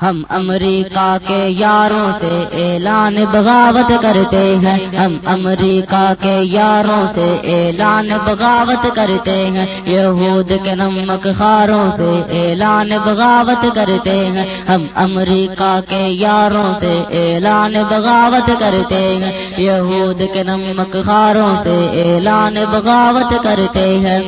ہم امریکہ کے یاروں سے اعلان بغاوت کرتے ہیں۔ ہم امریکہ کے یاروں سے اعلان بغاوت کرتے ہیں۔ یہود کے نمک خاروں سے اعلان بغاوت کرتے ہیں۔ ہم امریکہ کے یاروں سے اعلان بغاوت کرتے ہیں۔ یہود کے نمک خاروں سے اعلان بغاوت کرتے ہیں۔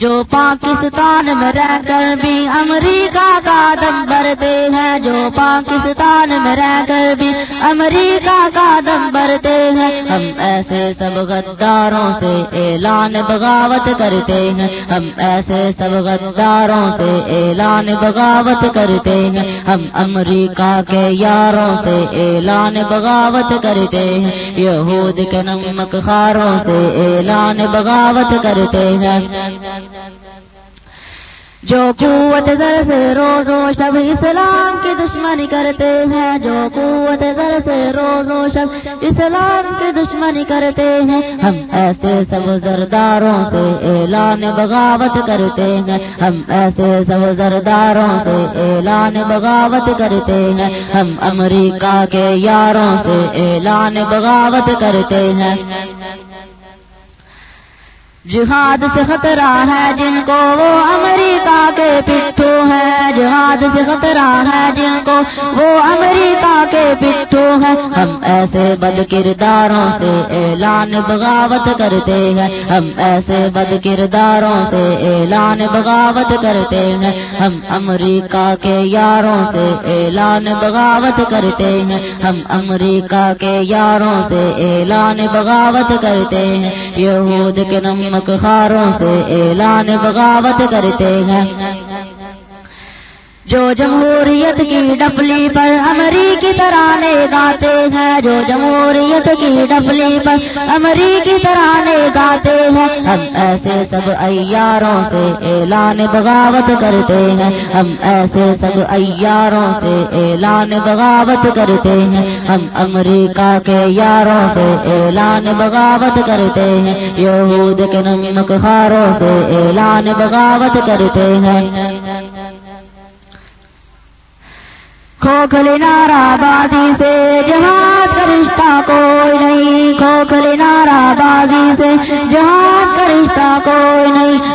جو پاکستان میں رہ کر بھی امریکہ کا دم بھرتے ہیں، جو پاکستان میں رہ کر بھی امریکہ کا دم بھرتے ہیں۔ ہم ایسے سب غداروں سے اعلان بغاوت کرتے ہیں۔ ہم ایسے سب غداروں سے اعلان بغاوت کرتے ہیں۔ ہم امریکہ کے یاروں سے اعلان بغاوت کرتے ہیں۔ یہود کے نمک خاروں سے اعلان بغاوت کرتے ہیں۔ جو قوت در سے روز و شب اسلام کی دشمنی کرتے ہیں، جو قوت در سے روز و شب اسلام کی دشمنی کرتے ہیں۔ ہم ایسے سب زرداروں سے اعلان بغاوت کرتے ہیں۔ ہم ایسے سب زرداروں سے اعلان بغاوت کرتے ہیں۔ ہم امریکہ کے یاروں سے اعلان بغاوت کرتے ہیں۔ جہاد سے خطرہ ہے جن کو وہ امریکہ کے پٹھو ہے۔ جہاد سے خطرہ ہے جن کو وہ امریکہ کے پٹھو ہے۔ ہم ایسے بد کرداروں سے اعلان بغاوت کرتے ہیں۔ ہم ایسے بد کرداروں سے اعلان بغاوت کرتے ہیں۔ ہم امریکہ کے یاروں سے اعلان بغاوت کرتے ہیں۔ ہم امریکہ کے یاروں سے اعلان بغاوت کرتے ہیں۔ یہود کے نم خاروں سے اعلان بغاوت کرتے ہیں۔ جو جمہوریت کی ڈپلی پر امریکی ترانے گاتے ہیں، جو جمہوریت کی ڈپلی پر امریکی ترانے گاتے ہیں۔ ہم ایسے سب ایاروں سے اعلان بغاوت کرتے ہیں۔ ہم ایسے سب ایاروں سے اعلان بغاوت کرتے ہیں۔ ہم امریکہ کے یاروں سے اعلان بغاوت کرتے ہیں۔ یہود کے نمک خاروں سے اعلان بغاوت کرتے ہیں۔ کھوکھلی نارا بادی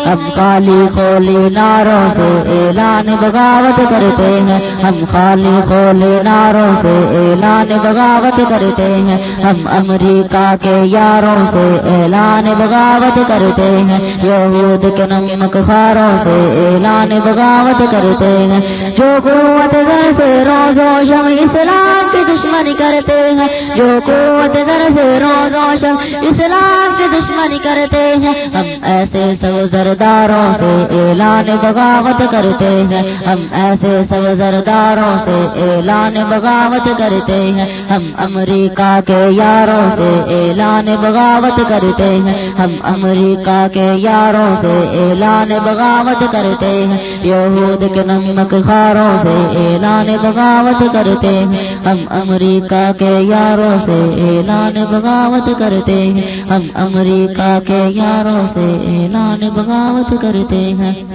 ہم خالی کھولی ناروں سے اعلان بغاوت کرتے ہیں۔ ہم خالی کھولی ناروں سے اعلان بغاوت کرتے ہیں۔ ہم امریکہ کے یاروں سے اعلان بغاوت کرتے ہیں۔ یہود کے نمک خاروں سے اعلان بغاوت کرتے ہیں۔ جو قوت سے روز و شم اسلام دشمنی کرتے ہیں، جو قوت در سے روز و شم اسلام کی دشمنی کرتے ہیں۔ ہم ایسے سب زرداروں سے اعلان بغاوت کرتے ہیں۔ ہم ایسے سب زرداروں سے اعلان بغاوت کرتے ہیں۔ ہم امریکہ کے یاروں سے اعلان بغاوت کرتے ہیں۔ ہم امریکہ کے یاروں سے اعلان بغاوت کرتے ہیں۔ یہود کے نمک خاروں سے اعلان بغاوت کرتے ہیں۔ ہم امریکہ امریکہ کے یاروں سے اعلان بغاوت کرتے ہیں۔ ہم امریکہ کے یاروں سے اعلان بغاوت کرتے ہیں۔